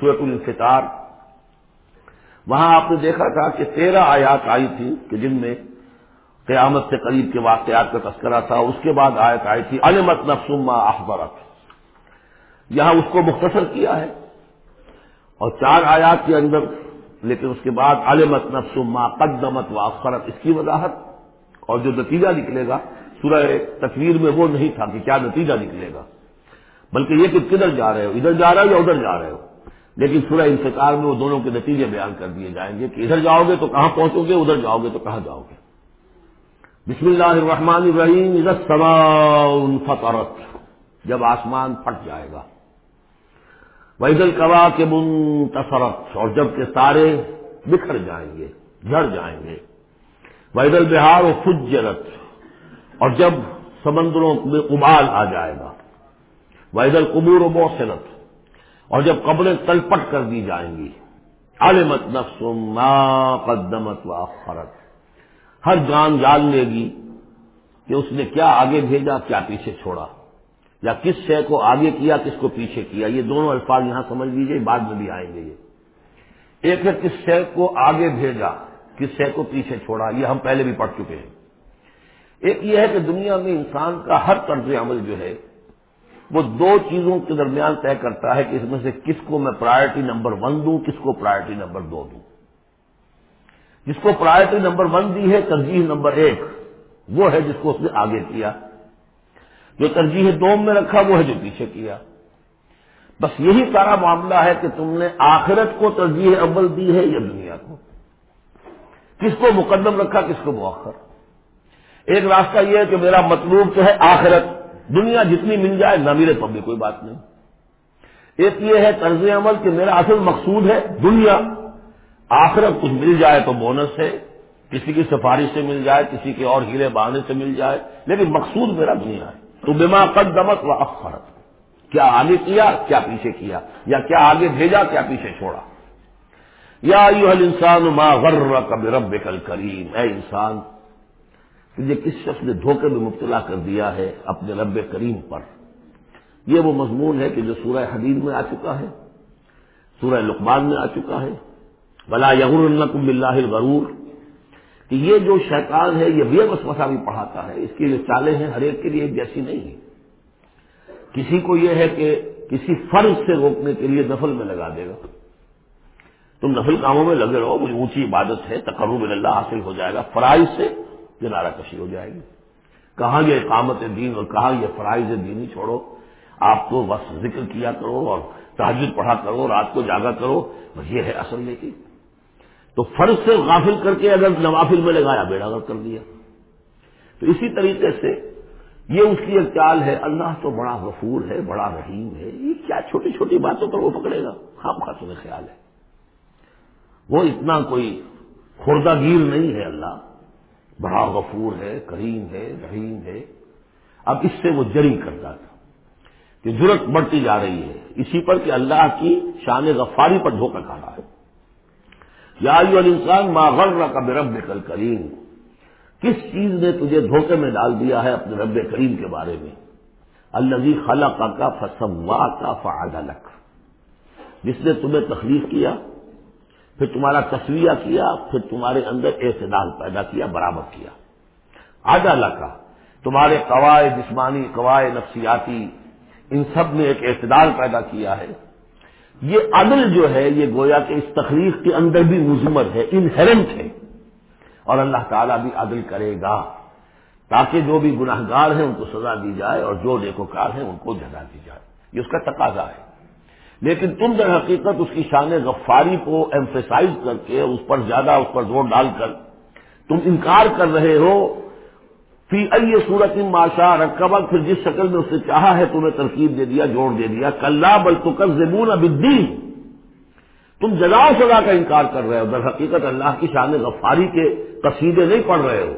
سورت الفطار وہاں آپ نے دیکھا تھا کہ تیرہ آیات آئی تھی کہ جن میں قیامت سے قریب کے واقعات کا تذکرہ تھا، اس کے بعد آیت آئی تھی، علمت نفسما اخبرت یہاں اس کو مختصر کیا ہے۔ اور چار آیات کے اندر، لیکن اس کے بعد علمت نفسما قدمت و اخرت، اس کی وضاحت اور جو نتیجہ نکلے گا، سورہ تصویر میں وہ نہیں تھا کہ کیا نتیجہ نکلے گا، بلکہ یہ کہ کدھر جا رہے ہو، ادھر جا رہے ہو یا ادھر جا رہے ہو۔ لیکن سورہ انتقال میں وہ دونوں کے نتیجے بیان کر دیے جائیں گے کہ ادھر جاؤ گے تو کہاں پہنچو گے، ادھر جاؤ گے تو کہاں جاؤ گے۔ بسم اللہ الرحمن الرحیم سما فطرت جب آسمان پھٹ جائے گا۔ وحید القوا کے منتصرت اور جب کے تارے بکھر جائیں گے، جھڑ جائیں گے۔ وحید البہار و فجرت اور جب سمندروں میں ابال آ جائے گا۔ وحید القبور و موسرت اور جب قبریں تلپٹ کر دی جائیں گی۔ عالمت نفس ما قدمت و اخرت۔ ہر جان جان لے گی کہ اس نے کیا آگے بھیجا، کیا پیچھے چھوڑا۔ یا کس شے کو آگے کیا، کس کو پیچھے کیا۔ یہ دونوں الفاظ یہاں سمجھ لیجیے بعد میں بھی آئیں گے یہ۔ ایک ہے کس شے کو آگے بھیجا، کس شے کو پیچھے چھوڑا، یہ ہم پہلے بھی پڑھ چکے ہیں۔ ایک یہ ہے کہ دنیا میں انسان کا ہر طرز عمل جو ہے وہ دو چیزوں کے درمیان طے کرتا ہے کہ اس میں سے کس کو میں پرائرٹی نمبر ون دوں، کس کو پرائرٹی نمبر دو دوں۔ جس کو پرائرٹی نمبر ون دی ہے، ترجیح نمبر ایک، وہ ہے جس کو اس نے آگے کیا۔ جو ترجیح دوم میں رکھا، وہ ہے جو پیچھے کیا۔ بس یہی سارا معاملہ ہے کہ تم نے آخرت کو ترجیح اول دی ہے یا دنیا کو۔ کس کو مقدم رکھا، کس کو مؤخر۔ ایک راستہ یہ ہے کہ میرا مطلوب تو ہے آخرت۔ دنیا جتنی مل جائے نہ ملے تو بھی کوئی بات نہیں۔ ایک یہ ہے طرز عمل کہ میرا اصل مقصود ہے دنیا۔ آخرت کچھ مل جائے تو بونس ہے، کسی کی سفارش سے مل جائے، کسی کے اور ہیرے بہانے سے مل جائے، لیکن مقصود میرا دنیا ہے۔ تو بیما قدمت و افرت کیا آگے کیا کیا پیچھے کیا؟ یا کیا آگے بھیجا، کیا پیچھے چھوڑا؟ یا یو انسان ما غر کب رب کل کریم اے انسان تجھے کس شخص نے دھوکے میں مبتلا کر دیا ہے اپنے رب کریم پر؟ یہ وہ مضمون ہے کہ جو سورہ حدید میں آ چکا ہے، سورہ لقمان میں آ چکا ہے۔ بلا یغر النقم اللہ الغرور۔ کہ یہ جو شیطان ہے، یہ بے وسوسہ بھی پڑھاتا ہے۔ اس کی جو چالیں ہیں، ہر ایک کے لیے جیسی نہیں ہے کسی کو یہ ہے کہ کسی فرض سے روکنے کے لیے نفل میں لگا دے گا۔ تم نفل کاموں میں لگے رہو، مجھے اونچی عبادت ہے، تقرب اللہ حاصل ہو جائے گا، فرائض سے کنارہ کشی ہو جائے گی۔ کہاں یہ اقامت دین اور کہاں یہ فرائض دینی چھوڑو۔ آپ کو بس ذکر کیا کرو اور تحجد پڑھا کرو، رات کو جاگا کرو۔ بس یہ ہے اصل لیکن تو فرض سے غافل کر کے اگر نوافل میں لگایا بیڑا غلط کر دیا۔ تو اسی طریقے سے یہ اس کی ایک چال ہے، اللہ تو بڑا غفور ہے، بڑا رحیم ہے۔ یہ کیا چھوٹی چھوٹی باتوں پر وہ پکڑے گا؟ خام خاص میں خیال ہے۔ وہ اتنا کوئی خوردہ گیر نہیں ہے اللہ۔ بڑا غفور ہے، کریم ہے، رحیم ہے۔ اب اس سے وہ جری کرتا تھا کہ ضرورت بڑھتی جا رہی ہے۔ اسی پر کہ اللہ کی شان غفاری پر دھوکہ کھا رہا ہے۔ یا انسان ماغر کا بے رب کل کریم کس چیز نے تجھے دھوکے میں ڈال دیا ہے اپنے رب کریم کے بارے میں؟ الزی خلا کا فسوا کا فعدلک۔ جس نے تمہیں تخلیق کیا پھر تمہارا تصویہ کیا، پھر تمہارے اندر اعتدال پیدا کیا برابر کیا۔ آدالہ کا تمہارے قواعد جسمانی، قواعد نفسیاتی، ان سب نے ایک اعتدال پیدا کیا ہے۔ یہ عدل جو ہے، یہ گویا کہ اس تخلیق کے اندر بھی مزمر ہے، انہرنٹ ہے۔ اور اللہ تعالیٰ بھی عدل کرے گا، تاکہ جو بھی گناہ گار ہیں ان کو سزا دی جائے اور جو نیکوکار ہیں ان کو جگہ دی جائے۔ یہ اس کا تقاضا ہے۔ لیکن تم در حقیقت اس کی شان غفاری کو ایمفیسائز کر کے اس پر زیادہ اس پر زور ڈال کر تم انکار کر رہے ہو۔ فی ائی صورت ماشا رقبہ پھر جس شکل میں اس نے چاہا ہے تمہیں ترکیب دے دیا، جوڑ دے دیا۔ کلّا بل تو کر زبون اب تم جزا سزا کا انکار کر رہے ہو۔ در حقیقت اللہ کی شان غفاری کے قصیدے نہیں پڑھ رہے ہو۔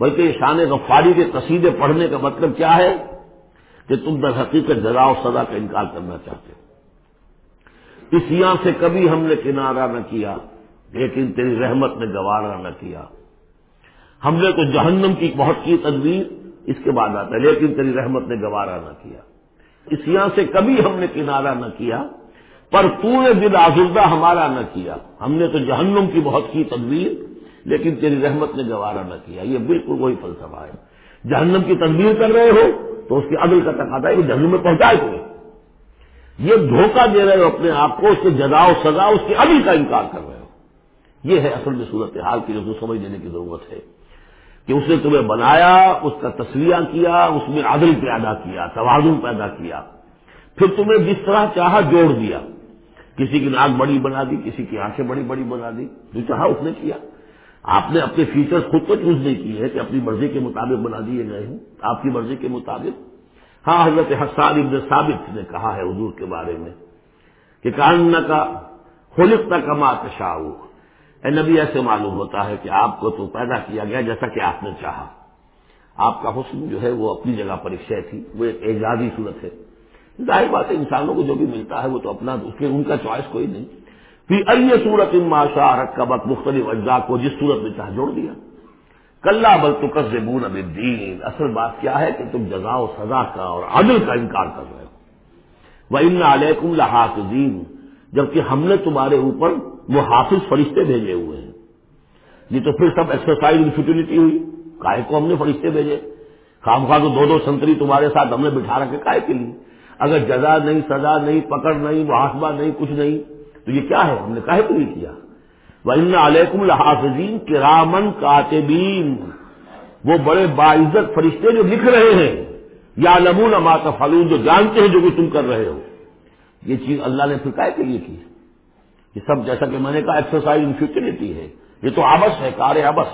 بلکہ یہ شان غفاری کے قصیدے پڑھنے کا مطلب کیا ہے؟ کہ تم در حقیقت جزا و سزا کا انکار کرنا چاہتے ہو۔ اس یہاں سے کبھی ہم نے کنارہ نہ کیا، لیکن تیری رحمت نے گوارا نہ کیا۔ ہم نے تو جہنم کی بہت کی تدبیر اس کے بعد آتا ہے، لیکن تیری رحمت نے گوارا نہ کیا۔ اس یہاں سے کبھی ہم نے کنارہ نہ کیا، پر تو نے دل آزردہ ہمارا نہ کیا۔ ہم نے تو جہنم کی بہت کی تدبیر لیکن تیری رحمت نے گوارا نہ کیا۔ یہ بالکل وہی فلسفہ ہے۔ جہنم کی تدبیر کر رہے ہو تو اس کی عدل کا تقاضا ہے کہ جہنم میں پہنچائے تمہیں یہ دھوکہ دے رہے ہو اپنے آپ کو، اس کے جزا و سزا، اس کی عدل کا انکار کر رہے ہو۔ یہ ہے اصل میں صورت حال کی جو سمجھ دینے کی ضرورت ہے کہ اس نے تمہیں بنایا، اس کا تصویہ کیا، اس میں عدل پیدا کیا، توازن پیدا کیا۔ پھر تمہیں جس طرح چاہا جوڑ دیا۔ کسی کی ناک بڑی بنا دی، کسی کی آنکھیں بڑی بڑی بنا دی۔ جو چاہا اس نے کیا۔ آپ نے اپنے فیچرز خود تو چوز نہیں کیے کہ اپنی مرضی کے مطابق بنا دیے گئے ہیں آپ کی مرضی کے مطابق ہاں حضرت حسان ابن ثابت نے کہا ہے حضور کے بارے میں کہ کان کا خلق تک امات شاہ اے نبی، ایسے معلوم ہوتا ہے کہ آپ کو تو پیدا کیا گیا جیسا کہ آپ نے چاہا۔ آپ کا حسن جو ہے وہ اپنی جگہ پر ایک شے تھی، وہ ایک اعجازی صورت ہے۔ ظاہر بات ہے، انسانوں کو جو بھی ملتا ہے وہ تو اپنا، اس کے، ان کا چوائس کوئی نہیں۔ پھر ائیے صورت ان ماشا رکھ کا مختلف اجزاء کو جس صورت میں چاہ جوڑ دیا۔ کلّا بل تو قزبون اب دین اصل بات کیا ہے کہ تم جزا و سزا کا اور عدل کا انکار کر رہے ہو۔ وہ ان علیکم لحاظ دین جبکہ ہم نے تمہارے اوپر وہ حافظ فرشتے بھیجے ہوئے ہیں۔ یہ تو پھر سب ایکسرسائز انفیٹیلٹی ہوئی۔ کائے کو ہم نے فرشتے بھیجے۔ خام خواہ تو دو دو سنتری تمہارے ساتھ ہم نے بٹھا رکھے کائے کے لیے۔ اگر جزا نہیں، سزا نہیں، پکڑ نہیں، محاسبہ نہیں، کچھ نہیں، تو یہ کیا ہے؟ ہم نے کہے تو یہ کیا؟ ان علیکم الحافظین کرامن کاتبین وہ بڑے باعزت فرشتے جو لکھ رہے ہیں یا نمون اما فلون جو جانتے ہیں جو کہ تم کر رہے ہو۔ یہ چیز اللہ نے پھر کے لیے کی۔ یہ سب جیسا کہ میں نے کہا ایکسرسائز انفیوچرٹی ہے۔ یہ تو آبس ہے، کار آبس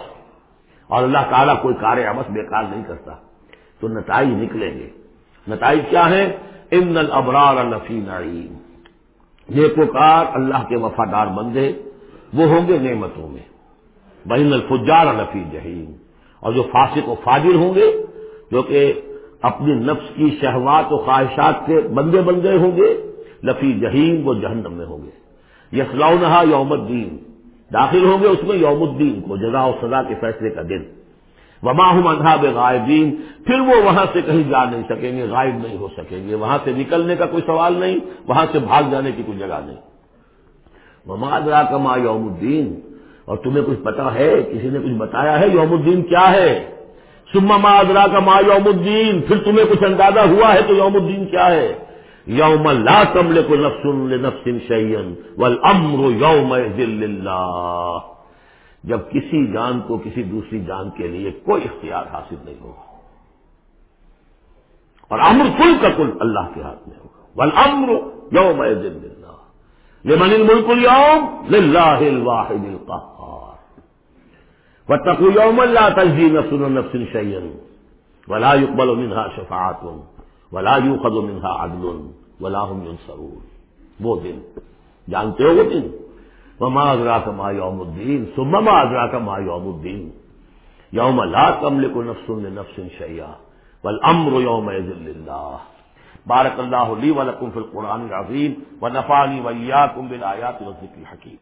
اور اللہ تعالیٰ کوئی کار آبس بیکار نہیں کرتا۔ تو نتائج نکلیں گے۔ نتائج کیا ہے ان الابرار لفی نعیم نیکوکار اللہ کے وفادار بندے وہ ہوں گے نعمتوں میں۔ بین الفجار لفی جہیم اور جو فاسق و فاجر ہوں گے، جو کہ اپنی نفس کی شہوات و خواہشات کے بندے بن گئے ہوں گے لفی جہیم وہ جہنم میں ہوں گے۔ یسلاؤنہا یوم الدین داخل ہوں گے اس میں یوم الدین کو جزا و سزا کے فیصلے کا دن۔ وما ہوں اندھاب غائبین پھر وہ وہاں سے کہیں جا نہیں سکیں گے، غائب نہیں ہو سکیں گے۔ وہاں سے نکلنے کا کوئی سوال نہیں، وہاں سے بھاگ جانے کی کوئی جگہ نہیں۔ وما ادرا کما یوم الدین۔ اور تمہیں کچھ پتا ہے؟ کسی نے کچھ بتایا ہے یوم الدین کیا ہے؟ سما ادرا کا ما یوم الدین۔ پھر تمہیں کچھ اندازہ ہوا ہے تو یوم الدین کیا ہے؟ یوم لا تملے کو نفسن نفسن شعین والامر یوم اللہ جب کسی جان کو کسی دوسری جان کے لیے کوئی اختیار حاصل نہیں ہوگا۔ اور امر کل کا کل اللہ کے ہاتھ میں ہوگا۔ ول امر یوم اللہ لمن الملک اليوم للہ الواحد القہار واتقوا یوم لا تجزی نفس عن نفس شیئا ولا يقبل منها شفاعت ولا يؤخذ منها عدل ولا هم ينصرون. وہ دن جانتے ہو وہ دن. وما ادرا کا ما یوم الدین سما ادرا کا ما یوم الدین یوم لا تملک نفس نفس شیا والامر یوم اللہ بارک اللہ لی ولکم فی القرآن العظیم ونفعنی ویاکم بالآیات والذکر الحکیم